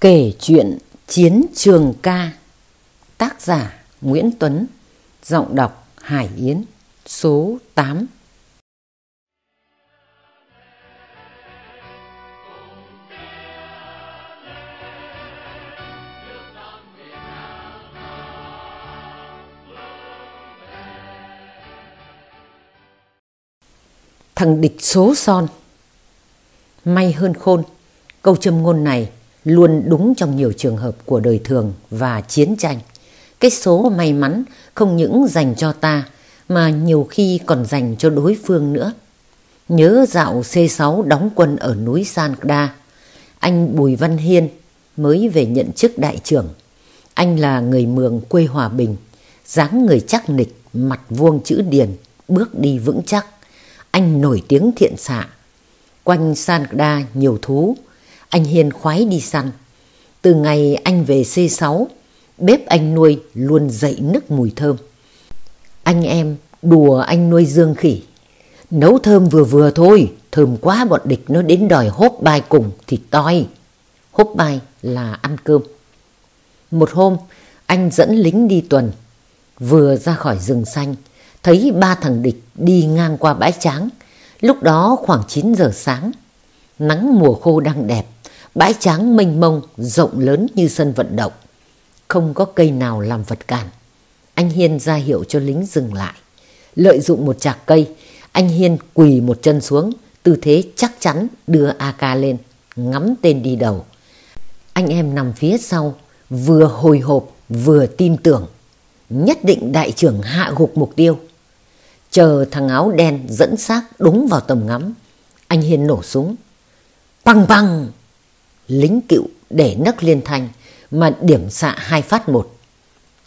Kể chuyện Chiến Trường Ca. Tác giả Nguyễn Tuấn. Giọng đọc Hải Yến. Số 8 Thằng địch số son. May hơn khôn, Câu châm ngôn này luôn đúng trong nhiều trường hợp của đời thường và chiến tranh. Cái số may mắn không những dành cho ta mà nhiều khi còn dành cho đối phương nữa. Nhớ dạo C6 đóng quân ở núi San Đa, anh Bùi Văn Hiên mới về nhận chức đại trưởng. Anh là người Mường quê Hòa Bình, dáng người chắc nịch, mặt vuông chữ điền, bước đi vững chắc. Anh nổi tiếng thiện xạ. Quanh San Đa nhiều thú, anh hiền khoái đi săn. Từ ngày anh về C6, bếp anh nuôi luôn dậy nức mùi thơm. Anh em đùa anh nuôi dương khỉ. Nấu thơm vừa vừa thôi, thơm quá bọn địch nó đến đòi hốp bài cùng thì toi. Hốp bài là ăn cơm. Một hôm, anh dẫn lính đi tuần. Vừa ra khỏi rừng xanh, thấy ba thằng địch đi ngang qua bãi tráng. Lúc đó khoảng 9 giờ sáng. Nắng mùa khô đang đẹp, bãi tráng mênh mông, rộng lớn như sân vận động. Không có cây nào làm vật cản. Anh Hiên ra hiệu cho lính dừng lại. Lợi dụng một chạc cây, anh Hiên quỳ một chân xuống, tư thế chắc chắn đưa AK lên, ngắm tên đi đầu. Anh em nằm phía sau, vừa hồi hộp vừa tin tưởng. Nhất định đại trưởng hạ gục mục tiêu. Chờ thằng áo đen dẫn xác đúng vào tầm ngắm. Anh Hiên nổ súng. Băng băng! Lính cựu để nấc liên thanh mà điểm xạ hai phát một.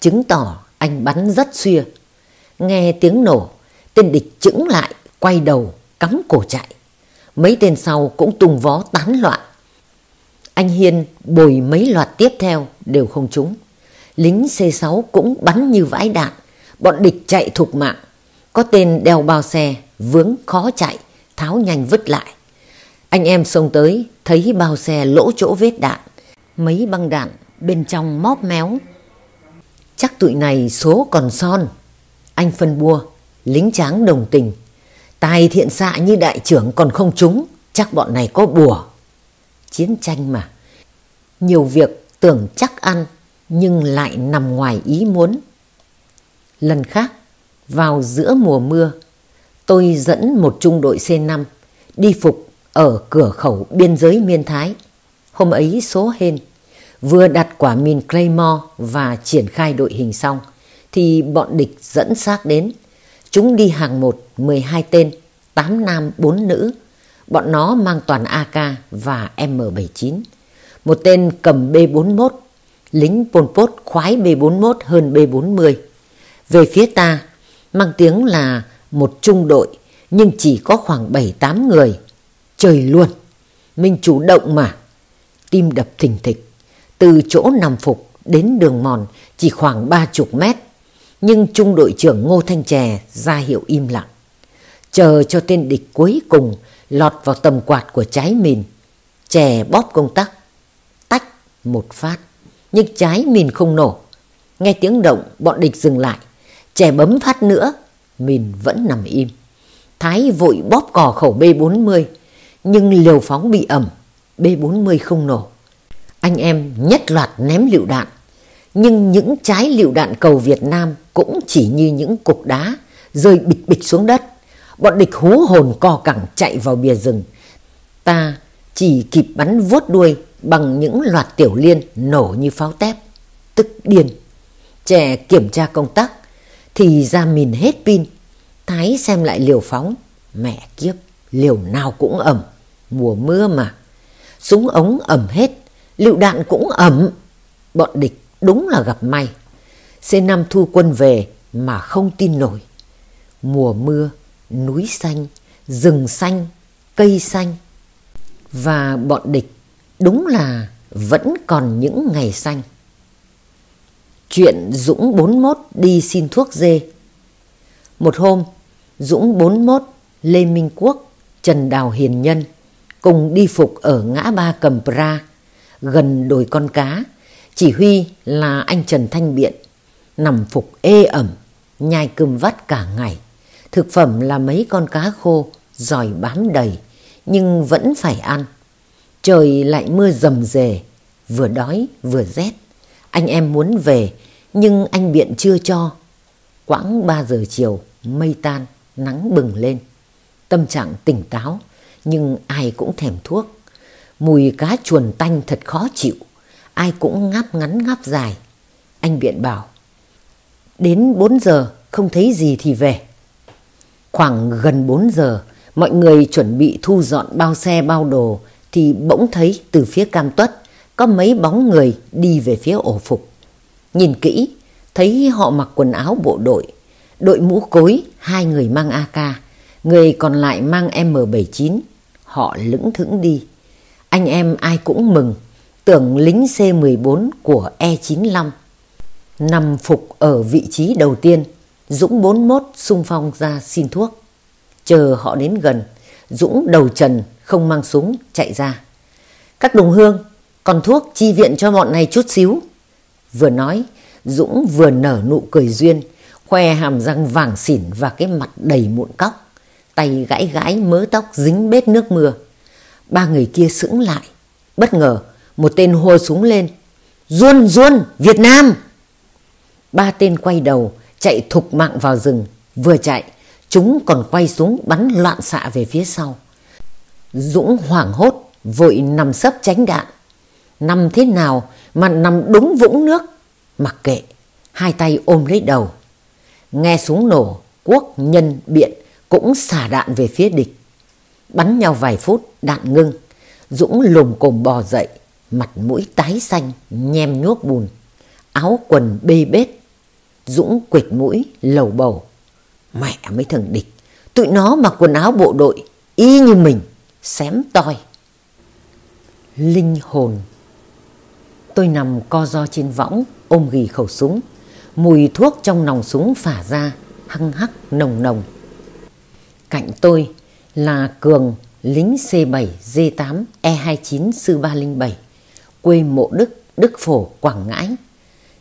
Chứng tỏ anh bắn rất xuya. Nghe tiếng nổ, tên địch chững lại, quay đầu, cắm cổ chạy. Mấy tên sau cũng tung vó tán loạn. Anh Hiên bồi mấy loạt tiếp theo đều không trúng. Lính C6 cũng bắn như vãi đạn. Bọn địch chạy thục mạng. Có tên đeo bao xe, vướng khó chạy, tháo nhanh vứt lại. Anh em xông tới, thấy bao xe lỗ chỗ vết đạn, mấy băng đạn bên trong móp méo. Chắc tụi này số còn son. Anh phân bua, lính tráng đồng tình. Tài thiện xạ như đại trưởng còn không trúng, chắc bọn này có bùa. Chiến tranh mà, nhiều việc tưởng chắc ăn nhưng lại nằm ngoài ý muốn. Lần khác, vào giữa mùa mưa, tôi dẫn một trung đội C5 đi phục ở cửa khẩu biên giới Miên Thái. Hôm ấy số hên, vừa đặt quả mìn Claymore và triển khai đội hình xong, thì bọn địch dẫn xác đến. Chúng đi hàng một, 12 tên, 8 nam 4 nữ. Bọn nó mang toàn AK và M79. Một tên cầm B41, lính Pol Pot khoái B41 hơn B40. Về phía ta, mang tiếng là một trung đội nhưng chỉ có khoảng 7-8 người Trời luôn, mình chủ động mà. Tim đập thình thịch, từ chỗ nằm phục đến đường mòn chỉ khoảng ba chục mét. Nhưng trung đội trưởng Ngô Thanh Trè ra hiệu im lặng. Chờ cho tên địch cuối cùng lọt vào tầm quạt của trái mìn. Chè bóp công tắc, tách một phát. Nhưng trái mìn không nổ. Nghe tiếng động bọn địch dừng lại. Chè bấm phát nữa, mìn vẫn nằm im. Thái vội bóp cò khẩu B40 nhưng liều phóng bị ẩm, B-40 không nổ. Anh em nhất loạt ném lựu đạn, nhưng những trái lựu đạn cầu Việt Nam cũng chỉ như những cục đá rơi bịch bịch xuống đất. Bọn địch hú hồn co cẳng chạy vào bìa rừng. Ta chỉ kịp bắn vuốt đuôi bằng những loạt tiểu liên nổ như pháo tép, tức điên. Trẻ kiểm tra công tắc thì ra mìn hết pin. Thái xem lại liều phóng, mẹ kiếp liều nào cũng ẩm, mùa mưa mà. Súng ống ẩm hết, lựu đạn cũng ẩm. Bọn địch đúng là gặp may. C5 thu quân về mà không tin nổi. Mùa mưa, núi xanh, rừng xanh, cây xanh. Và bọn địch đúng là vẫn còn những ngày xanh. Chuyện Dũng 41 đi xin thuốc dê. Một hôm, Dũng 41, Lê Minh Quốc Trần Đào Hiền Nhân cùng đi phục ở ngã ba Cầm Pra. gần đồi con cá. Chỉ huy là anh Trần Thanh Biện, nằm phục ê ẩm, nhai cơm vắt cả ngày. Thực phẩm là mấy con cá khô, giỏi bám đầy, nhưng vẫn phải ăn. Trời lại mưa rầm rề, vừa đói vừa rét. Anh em muốn về, nhưng anh Biện chưa cho. Quãng 3 giờ chiều, mây tan, nắng bừng lên. Tâm trạng tỉnh táo, nhưng ai cũng thèm thuốc. Mùi cá chuồn tanh thật khó chịu, ai cũng ngáp ngắn ngáp dài. Anh Biện bảo, đến 4 giờ không thấy gì thì về. Khoảng gần 4 giờ, mọi người chuẩn bị thu dọn bao xe bao đồ thì bỗng thấy từ phía cam tuất có mấy bóng người đi về phía ổ phục. Nhìn kỹ, thấy họ mặc quần áo bộ đội, đội mũ cối, hai người mang AK, người còn lại mang M79. Họ lững thững đi. Anh em ai cũng mừng, tưởng lính C-14 của E-95. Nằm phục ở vị trí đầu tiên, Dũng 41 xung phong ra xin thuốc. Chờ họ đến gần, Dũng đầu trần không mang súng chạy ra. Các đồng hương, còn thuốc chi viện cho bọn này chút xíu. Vừa nói, Dũng vừa nở nụ cười duyên, khoe hàm răng vàng xỉn và cái mặt đầy mụn cóc. Tay gãi gãi mớ tóc dính bết nước mưa. Ba người kia sững lại. Bất ngờ, một tên hô súng lên. Duôn, Duôn, Việt Nam! Ba tên quay đầu, chạy thục mạng vào rừng. Vừa chạy, chúng còn quay súng bắn loạn xạ về phía sau. Dũng hoảng hốt, vội nằm sấp tránh đạn. Nằm thế nào mà nằm đúng vũng nước? Mặc kệ, hai tay ôm lấy đầu. Nghe súng nổ, quốc nhân biện cũng xả đạn về phía địch. Bắn nhau vài phút, đạn ngưng. Dũng lùm cồm bò dậy, mặt mũi tái xanh, nhem nhuốc bùn. Áo quần bê bết. Dũng quệt mũi, lầu bầu. Mẹ mấy thằng địch, tụi nó mặc quần áo bộ đội, y như mình, xém toi. Linh hồn Tôi nằm co do trên võng, ôm ghì khẩu súng. Mùi thuốc trong nòng súng phả ra, hăng hắc nồng nồng. Cạnh tôi là Cường, lính C7, D8, E29 Sư 307, quê Mộ Đức, Đức Phổ, Quảng Ngãi.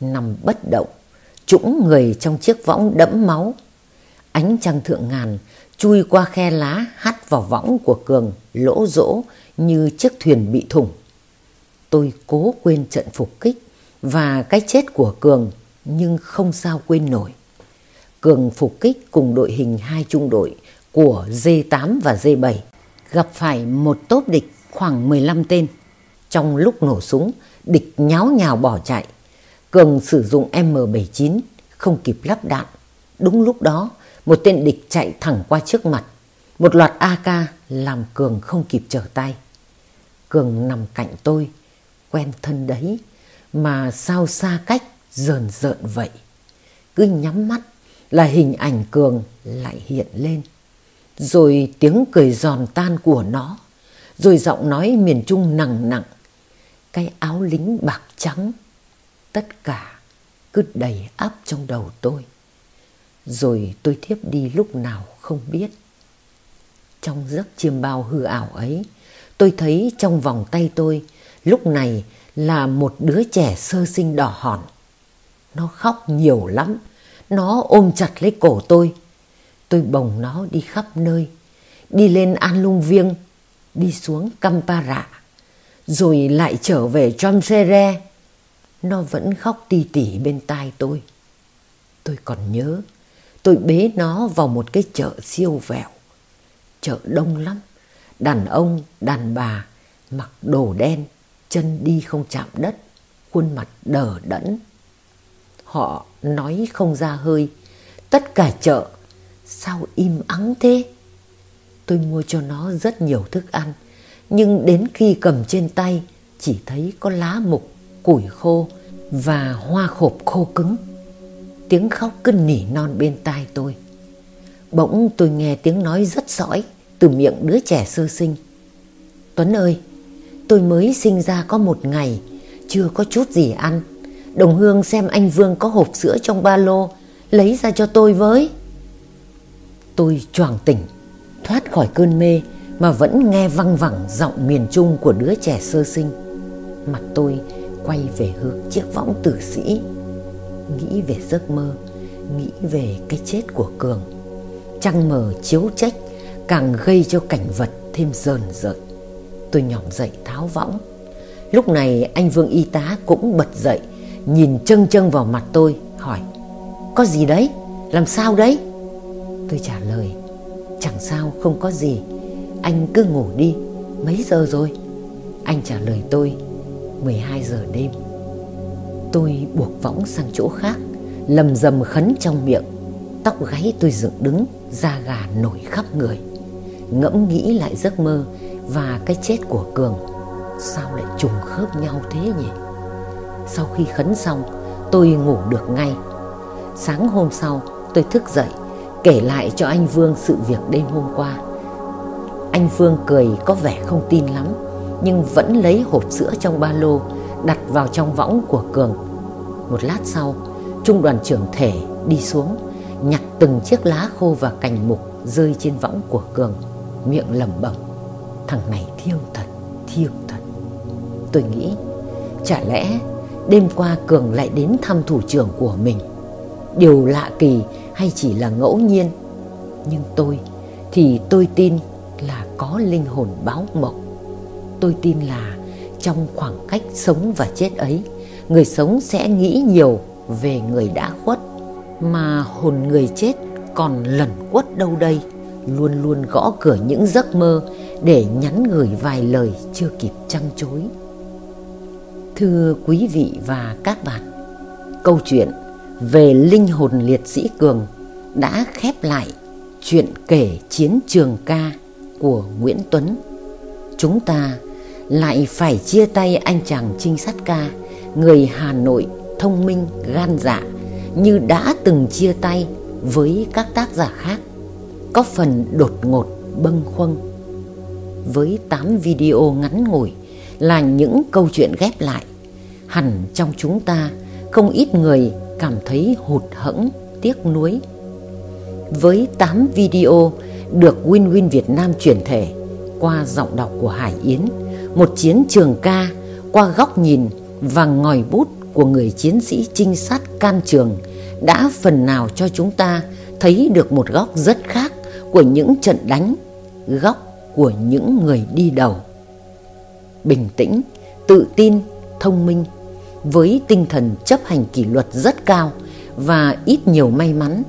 Nằm bất động, trũng người trong chiếc võng đẫm máu. Ánh trăng thượng ngàn chui qua khe lá hắt vào võng của Cường, lỗ rỗ như chiếc thuyền bị thủng. Tôi cố quên trận phục kích và cái chết của Cường nhưng không sao quên nổi. Cường phục kích cùng đội hình hai trung đội của D8 và D7 gặp phải một tốp địch khoảng 15 tên. Trong lúc nổ súng, địch nháo nhào bỏ chạy. Cường sử dụng M79 không kịp lắp đạn. Đúng lúc đó, một tên địch chạy thẳng qua trước mặt. Một loạt AK làm Cường không kịp trở tay. Cường nằm cạnh tôi, quen thân đấy, mà sao xa cách rờn rợn vậy. Cứ nhắm mắt là hình ảnh Cường lại hiện lên. Rồi tiếng cười giòn tan của nó, rồi giọng nói miền Trung nặng nặng. Cái áo lính bạc trắng, tất cả cứ đầy áp trong đầu tôi. Rồi tôi thiếp đi lúc nào không biết. Trong giấc chiêm bao hư ảo ấy, tôi thấy trong vòng tay tôi lúc này là một đứa trẻ sơ sinh đỏ hòn. Nó khóc nhiều lắm, nó ôm chặt lấy cổ tôi. Tôi bồng nó đi khắp nơi, đi lên An Lung Viêng, đi xuống Kampara, rồi lại trở về Chomsere. Nó vẫn khóc ti tỉ bên tai tôi. Tôi còn nhớ, tôi bế nó vào một cái chợ siêu vẹo. Chợ đông lắm, đàn ông, đàn bà mặc đồ đen, chân đi không chạm đất, khuôn mặt đờ đẫn. Họ nói không ra hơi, tất cả chợ, sao im ắng thế? Tôi mua cho nó rất nhiều thức ăn, nhưng đến khi cầm trên tay chỉ thấy có lá mục, củi khô và hoa khộp khô cứng. Tiếng khóc cứ nỉ non bên tai tôi. Bỗng tôi nghe tiếng nói rất sõi từ miệng đứa trẻ sơ sinh. Tuấn ơi, tôi mới sinh ra có một ngày, chưa có chút gì ăn. Đồng Hương xem anh Vương có hộp sữa trong ba lô, lấy ra cho tôi với. Tôi choàng tỉnh, thoát khỏi cơn mê mà vẫn nghe văng vẳng giọng miền Trung của đứa trẻ sơ sinh. Mặt tôi quay về hướng chiếc võng tử sĩ Nghĩ về giấc mơ Nghĩ về cái chết của Cường Trăng mờ chiếu trách Càng gây cho cảnh vật thêm rờn rợn Tôi nhỏm dậy tháo võng Lúc này anh Vương y tá cũng bật dậy Nhìn trâng trâng vào mặt tôi Hỏi Có gì đấy? Làm sao đấy? Tôi trả lời, Chẳng sao, không có gì. Anh cứ ngủ đi. Mấy giờ rồi? Anh trả lời tôi 12 giờ đêm. Tôi buộc võng sang chỗ khác, Lầm rầm khấn trong miệng. Tóc gáy tôi dựng đứng, Da gà nổi khắp người. Ngẫm nghĩ lại giấc mơ Và cái chết của Cường, Sao lại trùng khớp nhau thế nhỉ? Sau khi khấn xong, Tôi ngủ được ngay. Sáng hôm sau, tôi thức dậy. Kể lại cho anh Vương sự việc đêm hôm qua. Anh Vương cười có vẻ không tin lắm Nhưng vẫn lấy hộp sữa trong ba lô Đặt vào trong võng của Cường. Một lát sau Trung đoàn trưởng thể đi xuống Nhặt từng chiếc lá khô và cành mục Rơi trên võng của Cường. Miệng lẩm bẩm Thằng này thiêu thật, thiêu thật. Tôi nghĩ Chả lẽ đêm qua Cường lại đến thăm thủ trưởng của mình? Điều lạ kỳ hay chỉ là ngẫu nhiên. Nhưng tôi thì tôi tin là có linh hồn báo mộng. Tôi tin là trong khoảng cách sống và chết ấy, Người sống sẽ nghĩ nhiều về người đã khuất, Mà hồn người chết còn lẩn quất đâu đây. Luôn luôn gõ cửa những giấc mơ Để nhắn gửi vài lời chưa kịp trăng chối. Thưa quý vị và các bạn, Câu chuyện về linh hồn liệt sĩ Cường đã khép lại chuyện kể chiến trường ca của Nguyễn Tuấn. Chúng ta lại phải chia tay anh chàng trinh sát ca, người Hà Nội thông minh gan dạ như đã từng chia tay với các tác giả khác, có phần đột ngột bâng khuâng. Với 8 video ngắn ngủi là những câu chuyện ghép lại, hẳn trong chúng ta không ít người cảm thấy hụt hẫng, tiếc nuối. Với 8 video được Win Win Việt Nam chuyển thể qua giọng đọc của Hải Yến, một chiến trường ca qua góc nhìn và ngòi bút của người chiến sĩ trinh sát can trường đã phần nào cho chúng ta thấy được một góc rất khác của những trận đánh, góc của những người đi đầu. Bình tĩnh, tự tin, thông minh, với tinh thần chấp hành kỷ luật rất cao và ít nhiều may mắn,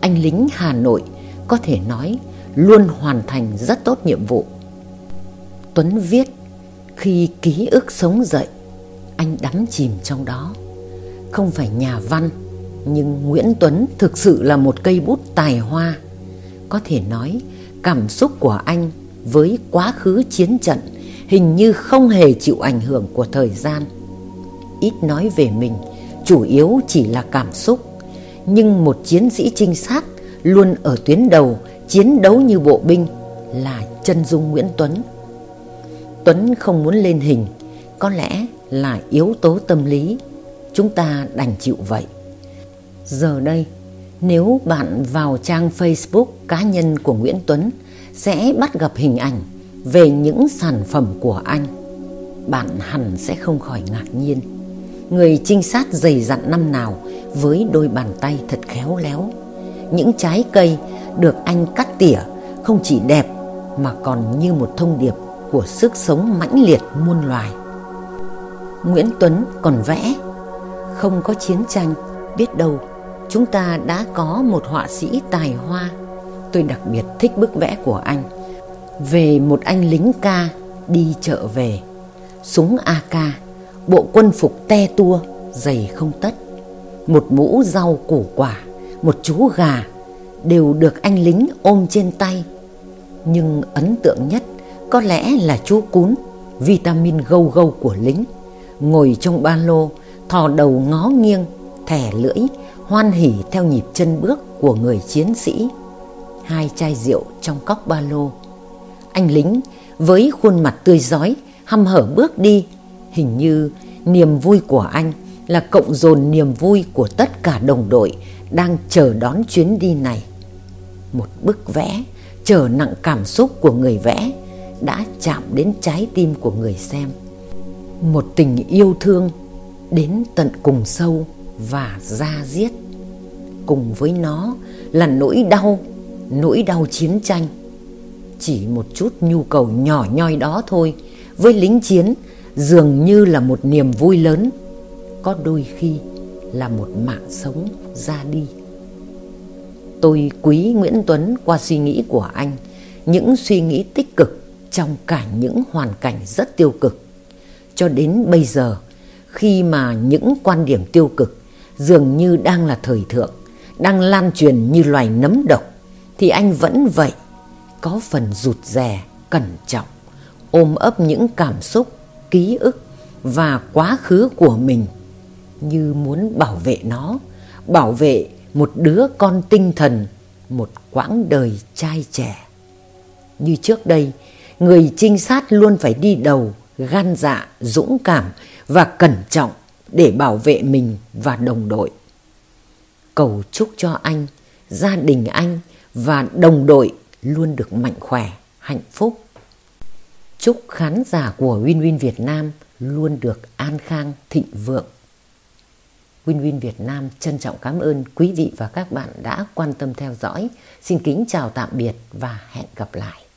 anh lính Hà Nội có thể nói luôn hoàn thành rất tốt nhiệm vụ. Tuấn viết khi ký ức sống dậy, anh đắm chìm trong đó. Không phải nhà văn, nhưng Nguyễn Tuấn thực sự là một cây bút tài hoa. Có thể nói cảm xúc của anh với quá khứ chiến trận hình như không hề chịu ảnh hưởng của thời gian ít nói về mình, chủ yếu chỉ là cảm xúc. Nhưng một chiến sĩ trinh sát luôn ở tuyến đầu chiến đấu như bộ binh là chân dung Nguyễn Tuấn. Tuấn không muốn lên hình, có lẽ là yếu tố tâm lý, chúng ta đành chịu vậy. Giờ đây, nếu bạn vào trang Facebook cá nhân của Nguyễn Tuấn sẽ bắt gặp hình ảnh về những sản phẩm của anh. Bạn hẳn sẽ không khỏi ngạc nhiên người trinh sát dày dặn năm nào với đôi bàn tay thật khéo léo. Những trái cây được anh cắt tỉa không chỉ đẹp mà còn như một thông điệp của sức sống mãnh liệt muôn loài. Nguyễn Tuấn còn vẽ, không có chiến tranh, biết đâu chúng ta đã có một họa sĩ tài hoa. Tôi đặc biệt thích bức vẽ của anh về một anh lính ca đi chợ về, súng AK bộ quân phục te tua, giày không tất, một mũ rau củ quả, một chú gà đều được anh lính ôm trên tay. Nhưng ấn tượng nhất có lẽ là chú cún, vitamin gâu gâu của lính, ngồi trong ba lô, thò đầu ngó nghiêng, thẻ lưỡi, hoan hỉ theo nhịp chân bước của người chiến sĩ. Hai chai rượu trong cốc ba lô. Anh lính với khuôn mặt tươi rói, hăm hở bước đi Hình như niềm vui của anh là cộng dồn niềm vui của tất cả đồng đội đang chờ đón chuyến đi này. Một bức vẽ trở nặng cảm xúc của người vẽ đã chạm đến trái tim của người xem. một tình yêu thương đến tận cùng sâu và da diết cùng với nó là nỗi đau nỗi đau chiến tranh chỉ một chút nhu cầu nhỏ nhoi đó thôi, với lính chiến dường như là một niềm vui lớn, có đôi khi là một mạng sống ra đi. Tôi quý nguyễn tuấn qua suy nghĩ của anh, những suy nghĩ tích cực trong cả những hoàn cảnh rất tiêu cực. Cho đến bây giờ, khi mà những quan điểm tiêu cực dường như đang là thời thượng, đang lan truyền như loài nấm độc, thì anh vẫn vậy, có phần rụt rè, cẩn trọng, ôm ấp những cảm xúc ký ức và quá khứ của mình như muốn bảo vệ nó, bảo vệ một đứa con tinh thần, một quãng đời trai trẻ. Như trước đây, người trinh sát luôn phải đi đầu, gan dạ dũng cảm và cẩn trọng để bảo vệ mình và đồng đội. Cầu chúc cho anh, gia đình anh và đồng đội luôn được mạnh khỏe, hạnh phúc chúc khán giả của Win Win Việt Nam luôn được an khang, thịnh vượng Win Win Việt Nam trân trọng cảm ơn quý vị và các bạn đã quan tâm theo dõi. Xin kính chào tạm biệt và hẹn gặp lại.